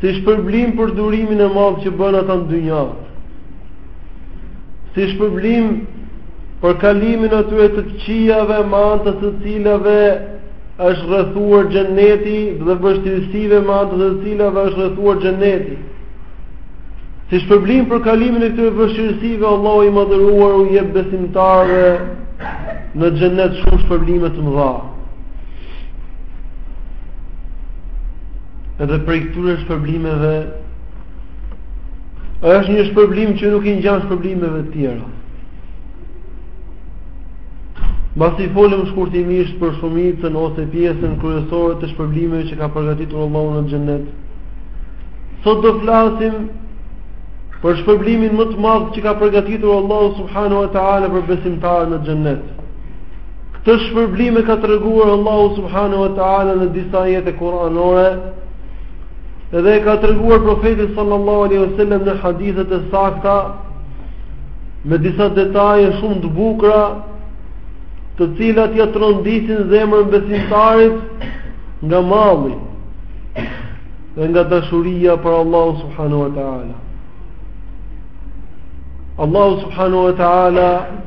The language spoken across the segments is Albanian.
Si shpërblim për durimin e madh që bënë ata në dynja. Si shpërblim për kalimin e atyre të këqijave me anë të të cilave është rrethuar xheneti dhe vështirësive me anë të të cilave është rrethuar xheneti. Si shpërblim për kalimin e këtyre vështirësive, Allahu i madhëruar u jep besimtarëve në xhenet shumë shpërblime të mëdha. Edhe prej këtyre shpërblimeve është një shpërblim që nuk i ngjan shpërblimeve të tjera. Mbasi folëm shkurtimisht për shumicën ose pjesën kryesore të shpërblimeve që ka përgatitur Allahu në xhennet. Sot do flasim për shpërblimin më të madh që ka përgatitur Allahu subhanahu wa taala për besimtarët në xhennet. Këtë shpërblim e ka treguar Allahu subhanahu wa taala në disa ajete kuranore dhe e ka treguar profeti sallallahu alaihi wasallam në hadithet e sakta me disa detaje shumë të bukura të cilat ja trondisin zemrën besimtarit nga malli dhe nga dashuria për Allahu subhanahu wa taala Allahu subhanahu wa taala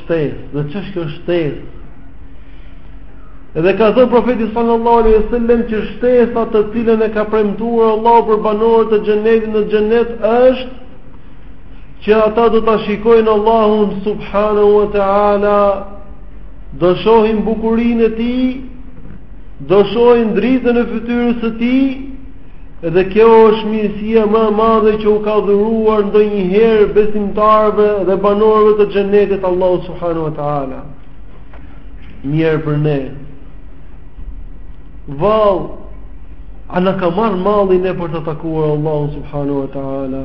Shtesë, edhe ç'është kjo shtesë? Edhe ka thënë profeti sallallahu alaihi wasallam që shtesa të cilën e ka premtuar Allahu për banorët e xhenetit në xhenet është që ata do ta shikojnë Allahun subhanahu wa taala, do shohin bukurinë e tij, do shohin dritën e fytyrës së tij, Edhe kjo është mirësia më e madhe që u ka dhuruar ndonjëherë besimtarëve dhe banorëve të xhenetit Allahu subhanahu wa taala. Mirë për ne. Vall, a na ka marrë malli ne për ta takuar Allahun subhanahu wa taala?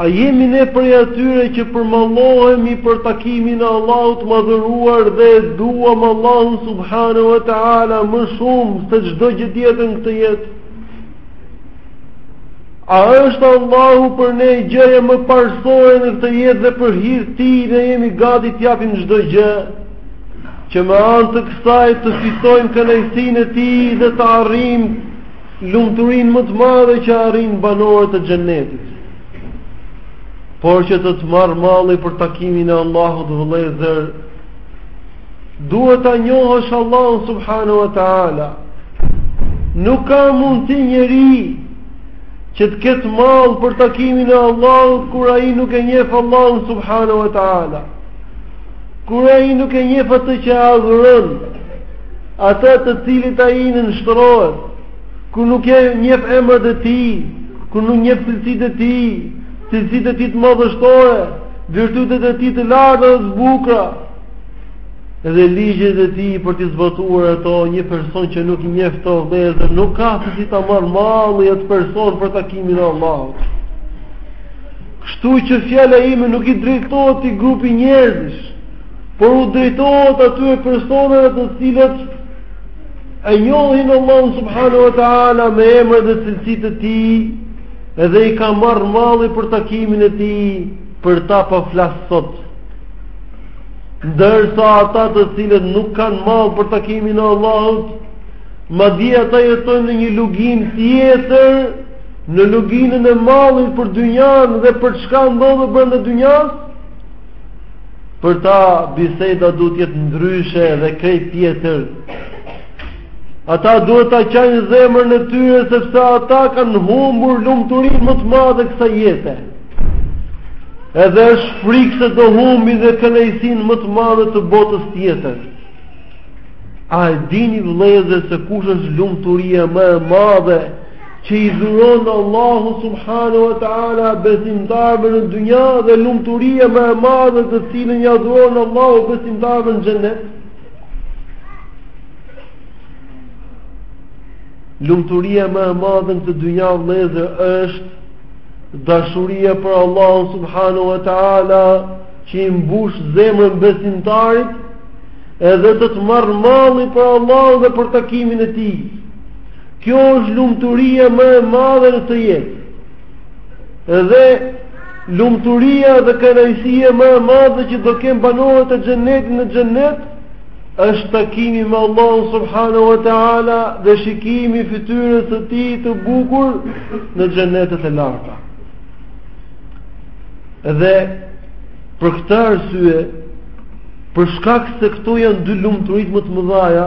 A jemi ne prej atyre që përmallohemi për takimin e Allahut të Madhëruar dhe e duam Allahun subhanahu wa taala më shumë se çdo gjë tjetër në këtë jetë? A është Allahu për ne gjëja më parësore në këtë jetë dhe për hir të tij ne jemi gati të japim çdo gjë që me anë të kësaj të fitojmë kënaqësinë e tij dhe të arrijmë Lumturinë më të madhe që arrijnë banorët e xhennetit. Por që të të marrë malli për takimin e Allahut dhe vëllezër, duhet ta njohësh Allahun subhanahu wa taala. Nuk ka mundësi njeri që të ketë mall për takimin e Allahut kur ai nuk e njef Allahun subhanahu wa taala. Kur ai nuk e njeh atë që adhuron, atë të cilit ai i nënshtrohet, kur nuk e njeh emrat e tij, kur nuk i njeh cilësitë e tij, cilësitë e tij të madhështore, virtytet e tij të larta dhe të bukura, edhe ligjet e tij për t'i zbatuar ato, një person që nuk i njeh këto vëllezër, nuk ka si ta marrë malli atë person për takimin e Allahut. Kështu që fjala ime nuk i drejtohet këtij grupi njerëzish, por u drejtohet atyre personave të cilët e njohin Allahun subhanahu wa taala me emrat dhe cilësitë e tij dhe i ka marrë malli për takimin e tij për ta po flas sot. Ndërsa ata të cilët nuk kanë mall për takimin e Allahut, madje ata jetojnë në një luginë tjetër në luginën e mallit për dynjanë dhe për çka ndodhë brenda dynjasë, për ta biseda duhet të jetë ndryshe dhe krejt tjetër. Ata duhet ta qajnë zemrën e tyre sepse ata kanë humbur lumturinë më të madhe të kësaj jete. Edhe është frikë se do humbin dhe kënaqësinë më të madhe të botës tjetër. A e dini vëllezër se kush është lumturia më e madhe? që i dhuron Allahu subhanahu wa taala besimtarëve në dynja dhe lumturia më e madhe të cilën ia dhuron Allahu besimtarëve në xhenet. Lumturia më e madhe në dynja vëllezër është dashuria për Allahun subhanahu wa taala që i mbush zemrën besimtarit edhe të të marrë malli për Allahun dhe për takimin e tij. Kjo është lumturia më e madhe në këtë jetë. Edhe lumturia dhe kënaqësia më e madhe që do kenë banorët e xhenetit në xhenet është takimi me Allahun subhanahu wa taala dhe shikimi i fytyrës së tij të bukur në xhenetet e larta. Dhe për këtë arsye, për shkak se këto janë dy lumturitë më të mëdhaja,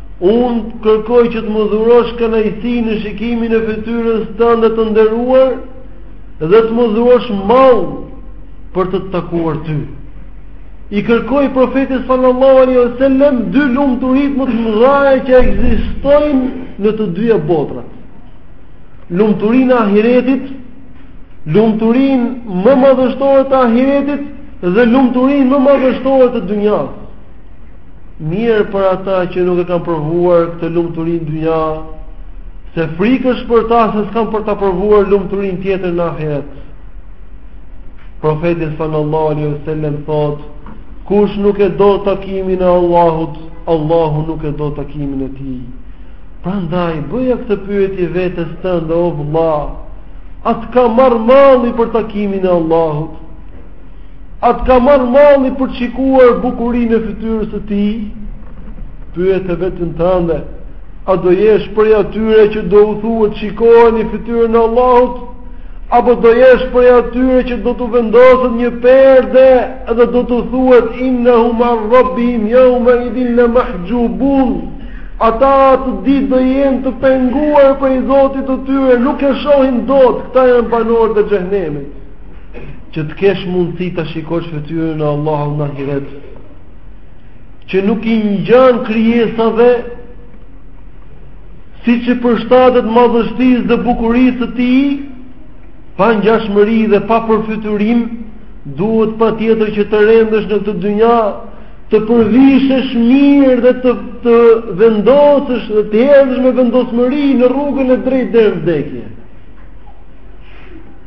Unë kërkoj që të më dhurosh kënaqësi në shikimin e fytyrës tënde të nderuar dhe të më dhurosh mall për të takuar ty. I kërkoi profeti sallallahu alaihi wasallam dy lumturitë më të mëdhaja që ekzistojnë në të dyja botrat. Lumturinë e ahiretit, lumturinë më madhështore të ahiretit dhe lumturinë më madhështore të dynjasë. Mjerë për ata që nuk e kanë provuar këtë lumturi në dynja, se frikë është për ta se s'kanë për ta provuar lumturinë tjetër në ahiret. Profeti sallallahu alaihi wasallam thotë: Kush nuk e do takimin e Allahut, Allahu nuk e do takimin e tij. Prandaj bëja këtë pyetje vetes tënde o vëlla, a të ka marrë malli për takimin e Allahut? A të ka marrë malli për të shikuar bukurinë e fytyrës së tij? Pyete veten tënde, a do jesh prej atyre që do u thuhet shikojeni fytyrën e Allahut? Apo do jesh prej atyre që do t'u vendoset një perde dhe do t'u thuhet innahum an rabbihim yawma idhin la mahjubun? Ata atë ditë do jenë të penguar prej Zotit të tyre, nuk e shohin dot, këta janë banorët e xhehenemit. që të kesh mundësi ta shikosh fytyrën e Allahut në ahiret që nuk i ngjan krijesave siç i përshtatet madhështisë dhe bukurisë të tij pa ngjashmëri dhe pa përfytyrim duhet patjetër që të rendësh në këtë dynja të përvishesh mirë dhe të, të vendosesh dhe të hedhesh me vendosmëri në rrugën e drejtë deri në vdekje.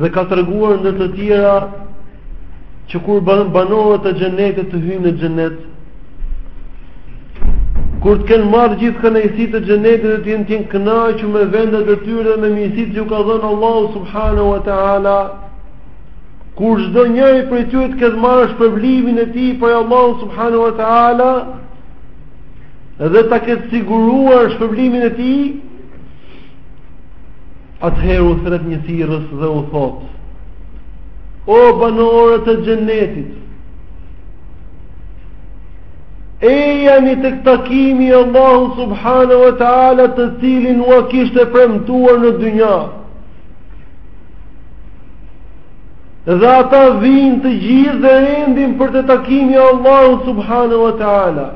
Dhe ka treguar ndër të tjera që kur banorët e xhenetit të hyjnë në xhenet, kur të kenë marrë gjithë kënaqësitë e xhenetit dhe të jenë, të jenë kënaqur me vendet e tyre dhe me mirësitë që u ka dhënë Allahu subhanahu wa taala, kur çdo njeri prej tyre të ketë marrë shpërblimin e tij prej Allahu subhanahu wa taala dhe ta ketë siguruar shpërblimin e tij, Atëherë u thret një thirrës dhe u thotë: O banorët e xhenetit, ejani tek takimi i Allahu subhanahu wa taala të cilin ua kishte premtuar në dynja. Dhe ata vijnë të gjithë dhe rendin për te takimi i Allahu subhanahu wa taala.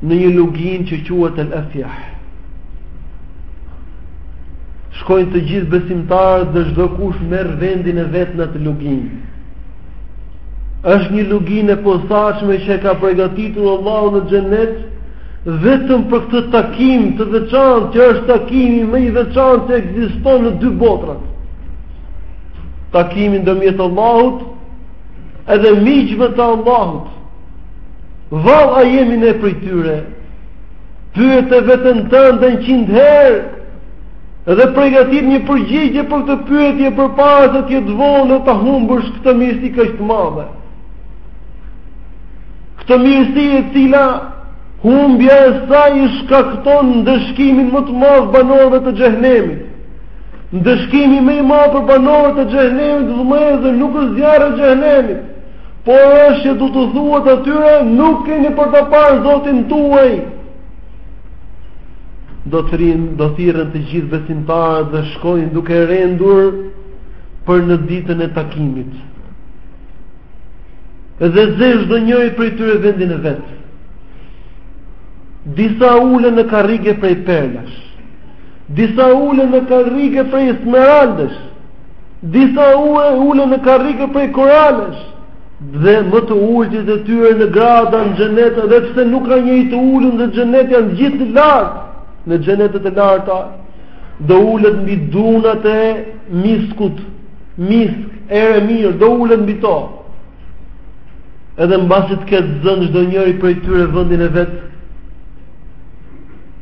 në një luginë që quhet El Afjah. Shkojnë të gjithë besimtarët dhe çdokush merr vendin e vet në atë luginë. Është një luginë e posaçme që e ka përgatitur Allahu në xhenet vetëm për këtë takim të veçantë, që është takimi më i veçantë që ekziston në dy botrat. Takimi ndërmjet Allahut edhe miqve të Allahut. Vall a jemi ne prej tyre Pyete veten tënde njëqind herë Dhe pregatit një përgjigje për këtë pyetje përpara se të jetë vonë Dhe ta humbësh këtë mirësi kaq të madhe Këtë mirësi e cila humbja e saj i shkakton ndëshkimin më të madh banorëve të xhehnemit Ndëshkimi më i madh për banorët e xhehnemit vëllezër nuk është zjarri i xhehnemit Por është që do t'u thuhet atyre, nuk keni për ta parë Zotin tuaj. Do të rrin, do të thirren të gjithë besimtarët dhe shkojnë duke rendur për në ditën e takimit. Dhe zë çdonjëri prej tyre vendin e vet. Disa ulen në karrige prej perlash. Disa ulen në karrige prej smeraldësh. Disa ulen në karrige prej koralesh, dhe më të ulëtit e tyre në grada në xhenet, edhe pse nuk ka njeri të ulët në xhenet, janë gjithë të lartë në xhenetet e larta. Do ulet mbi dunat e miskut, misk, erë e mirë, do ulet mbi to. Edhe mbasi të ketë zënë çdonjëri prej tyre vendin e vet,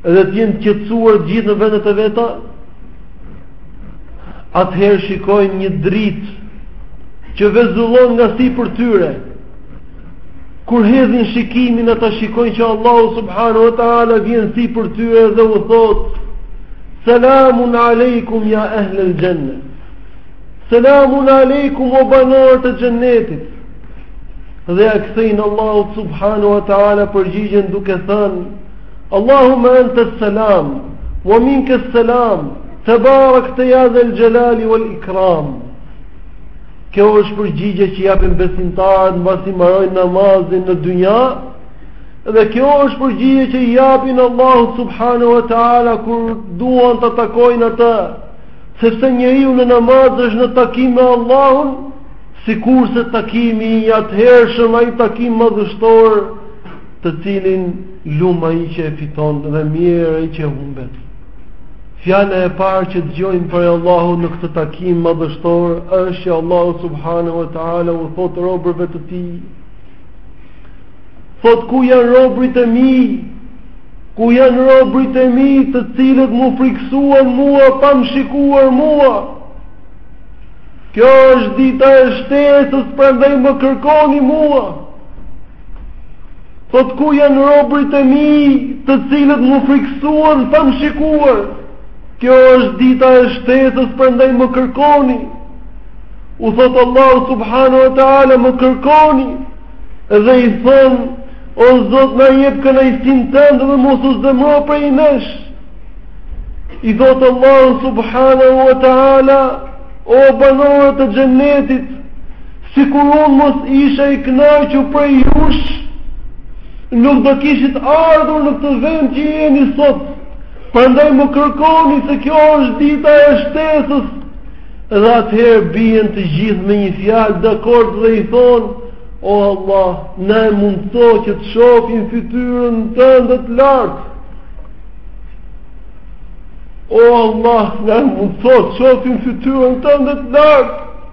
edhe të jenë qetësuar të gjithë në vendet e veta, Atëherë shikojnë një dritë që vezullon nga sipër tyre. Kur hedhin shikimin ata shikojnë që Allahu subhanahu wa taala vjen sipër tyre dhe u thotë: Selamun alejkum ja ahli al-janna. Selamun alejkum o banorë të xhennetit. Dhe ia kthejnë Allahut subhanahu wa taala përgjigjen duke thënë: Allahumma anta salam wa minka salam tabarakte ya zal jalali wal ikram Kjo është përgjigja që japin besimtarët mbasi mbarojnë namazin në dynja dhe kjo është përgjigja që i japin Allahut subhanahu wa taala kur duan ta takojnë atë sepse njeriu në namaz është në takim me Allahun sikurse takimi i atëhershëm ai takim madhështor të cilin lum ai që e fiton dhe mjerë ai që e humbet. Fjala e parë që dëgjojnë prej Allahut në këtë takim madhështor është që Allahu subhanahu wa taala u thotë robërve të tij. Thotë ku janë robërit e mi? Ku janë robërit e mi të cilët m'u frikësuan mua pa më shikuar mua? Kjo është dita e shtesës, prandaj më kërkoni mua. Thot ku janë robrit e mi, të cilët më frikësuan pa më shikuar. Kjo është dita e shtesës, prandaj më kërkoni. U thot Allahu subhanahu wa taala më kërkoni dhe i thon o Zot na jep kënaqësinë tënde dhe mos u zemro prej nesh. I thot Allahu subhanahu wa taala o banorët e xhenetit Sikur unë mos isha i kënaqur prej jush, nuk do kishit ardhur në këtë vend që jeni sot. Prandaj më kërkoni se kjo është dita e shtesës. Dhe atëherë bien të gjithë me një fjalë dakord dhe i thonë: O Allah, na e mundëso që të shofim fytyrën tënde të lartë. O Allah, na e mundëso të shofim fytyrën tënde të lartë.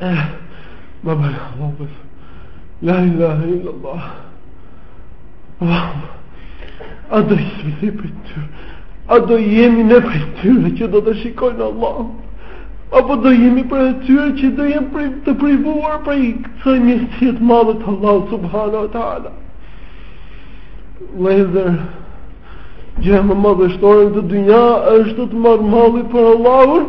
Eh, ma bërë hapës. La ilaha illa Allah. Wow. A do jemi ne prej tyre? A do jemi ne prej tyre që do ta shikojnë Allahun? Apo do jemi prej atyre që do jemi të privuar prej kësaj mirësie të madhe të Allahut subhanahu wa ta'ala? Vëllezër, gjëja më madhështore në këtë dynja është të të marrë malli për Allahun?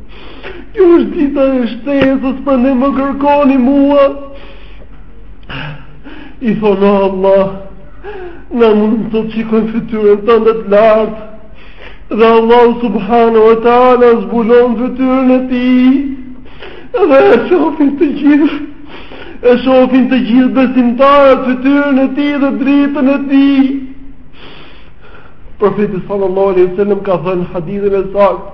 Kjo është dita e shtesës, prandaj më kërkoni mua. I thonë Allah, na mundëso të shikojmë fytyrën tënde të lartë, dhe Allahu subhanahu wa ta'ala zbulon fytyrën e tij, dhe e shofin të gjithë, e shofin të gjithë besimtarët fytyrën e tij dhe dritën e tij, Profeti sallallahu alaihi wasallam ka thënë hadithin e saktë.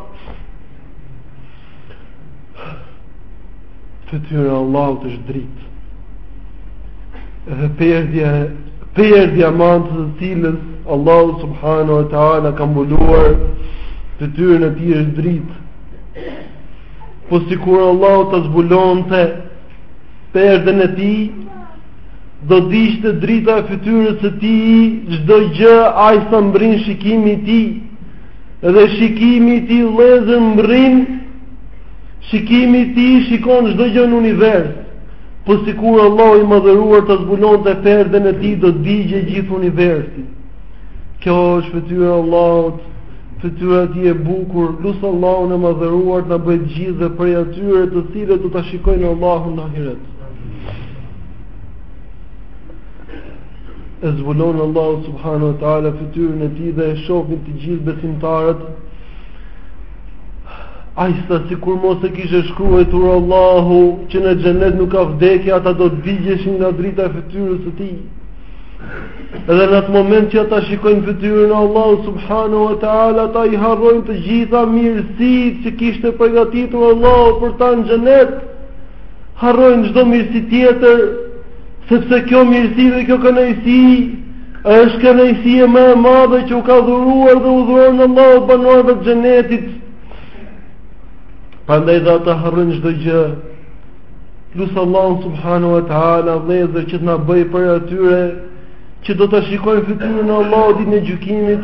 Fytyra e Allahut është dritë. Dhe perdja perdja me anë të cilës Allahu subhanahu wa taala ka mbuluar fytyrën e tij është dritë. Po sikur Allahu ta zbulonte perden e tij, do digjte drita e fytyrës së tij çdo gjë aq sa mbrin shikimi i tij dhe shikimi i tij vëllezër mbrin shikimi i tij shikon çdo gjë në univers po sikur Allahu i madhëruar ta zbulonte perden e tij do digjej gjithë universi kjo është fytyra e Allahut fytyra e tij e bukur lus Allahun e madhëruar të na bëjë të gjithëve prej atyre të cilët do ta shikojnë Allahun në ahiret e zbulon Allahu subhanahu wa taala fytyrën e tij dhe e shohin të gjithë besimtarët. Aq sa sikur mos e kishte shkruar Allahu që në xhenet nuk ka vdekje, ata do të digjeshin nga drita e fytyrës së tij. Edhe në atë moment që ata shikojnë fytyrën e Allahut subhanahu wa taala, ata i harrojnë të gjitha mirësitë që kishte përgatitur Allahu për ta në xhenet. Harrojnë çdo mirësi tjetër, sepse kjo mirësi dhe kjo kënaqësi është kënaqësia më e madhe që u ka dhuruar dhe u dhuron Allahu banorëve të xhenetit. Prandaj dhe ata harrojnë çdo gjë. Lus Allahu subhanahu wa taala vëllezër që të na bëjë prej atyre që do të shikojnë fytyrën e Allahut ditën e gjykimit.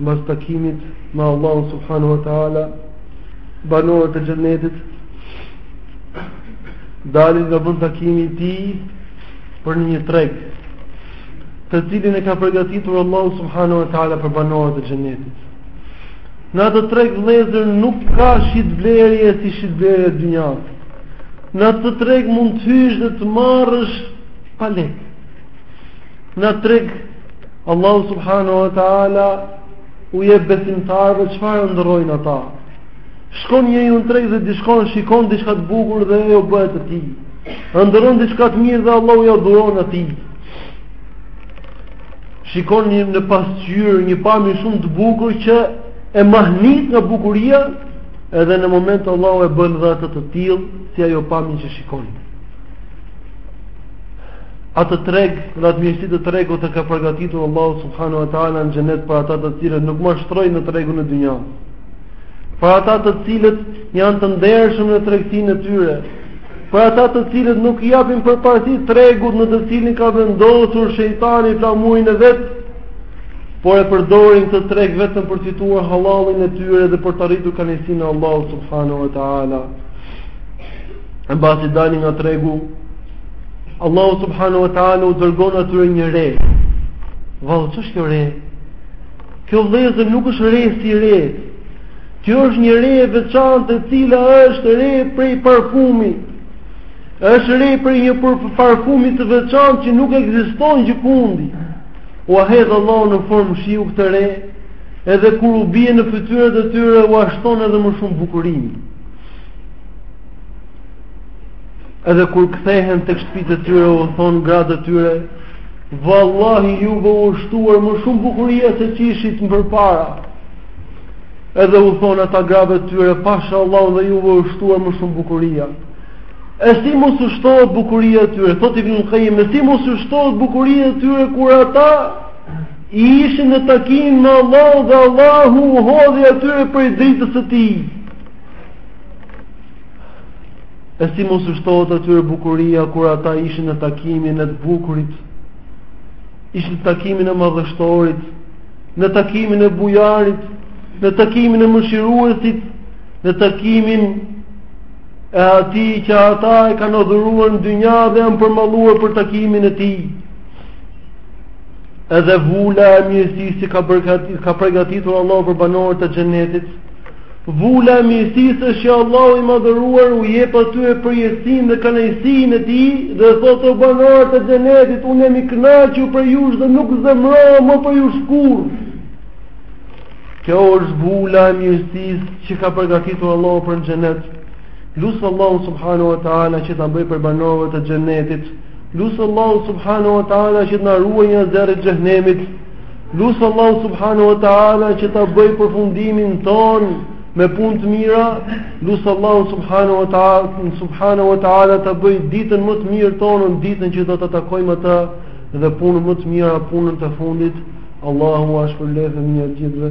Mbas takimit me Allahun subhanahu wa taala, banorët e xhennetit dalin nga vendtakimi i tij për në një treg, të cilin e ka përgatitur Allahu subhanahu wa taala për banorët e xhennetit. Në atë treg vëllezër nuk ka shitblerje si shitblerje e dynjasë. Në atë treg mund të hysh dhe të marrësh pa lekë. Në atë treg Allahu subhanahu wa taala u jep besimtarëve çfarë ëndërrojnë ata. Shkon njëri në treg dhe dishkon, shikon diçka të bukur dhe ajo bëhet e tij. Ëndërron diçka të mirë dhe Allahu ja dhuron atij. Shikon një në pasqyrë, një pamje shumë të bukur që e mahnit nga bukuria, edhe në moment Allahu e bën dhe atë të tillë si ajo pamje që shikon. Atë treg, dhe atë mirësi të tregut e ka përgatitur Allahu subhanahu wa taala në xhenet për ata të cilët nuk mashtrojnë në tregun e dynjasë. Për ata të cilët janë të ndershëm në tregtinë e tyre, për ata të cilët nuk i japin përparësi tregut në të cilin ka vendosur shejtani flamurin e vet, por e përdorin këtë treg vetëm për të fituar halallin e tyre dhe për të arritur kënaqësinë e Allahut subhanahu wa taala. Mbasi dalin nga tregu, Allahu subhanahu wa taala u dërgon atyre një re. Vallë ç'është kjo re? Kjo vëllezër nuk është re si re. Kjo është një re e veçantë e cila është re prej parfumi. Është re prej një parfumi të veçantë që nuk ekziston gjëkundi. Ua hedh Allahu në formë shiu këtë re, edhe kur u bie në fytyrën e tyre ua shton edhe më shumë bukurinë. Edhe kur kthehen tek shtëpitë e tyre u thon gratë e tyre, "Vallahi juve u shtuar më shumë bukuria se që ishit më përpara." Edhe u thon ata grave të tyre, "Pasha Allahun dhe juve u shtuar më shumë bukuria." E si mos u shtohet bukuria e tyre? Thotë Ibn Qayyim, e si mos u shtohet bukuria e tyre kur ata ishin në takim me Allahun dhe Allahu u hodhi atyre prej dritës së tij. E si mos u shtohet atyre bukuria kur ata ishin në takimin e të bukurit? Ishin në takimin e madhështorit, në takimin e bujarit, në takimin e mëshiruesit, në takimin e atij që ata e kanë adhuruar në dynja dhe janë përmalluar për takimin e tij. Edhe vula e mirësisë që ka përgatitur Allahu për banorët e xhenetit, Vula e mirësisë është që Allahu i Madhëruar u jep atyre përjetësinë dhe kënaqësinë e Tij dhe thotë o banorët e xhenetit, unë jam i kënaqur prej jush dhe nuk zemërohem më prej jush kurrë. Kjo është vula e mirësisë që ka përgatitur Allahu për në xhenet. Lus Allahun subhanahu wa taala që të na bëjë prej banorëve të xhenetit. Lus Allahun subhanahu wa taala që të na ruajë nga zjarri i xhehenemit. Lus Allahun subhanahu wa ta'ala që ta bëjë përfundimin tonë me punë të mira, lus Allahun suba, subhanahu wa ta'ala ta bëjë ditën më të mirë tonën, ditën që do ta takojmë atë dhe punën më të mirë, punën e fundit, Allahu jua shpërbleftë edhe një herë të gjithëve.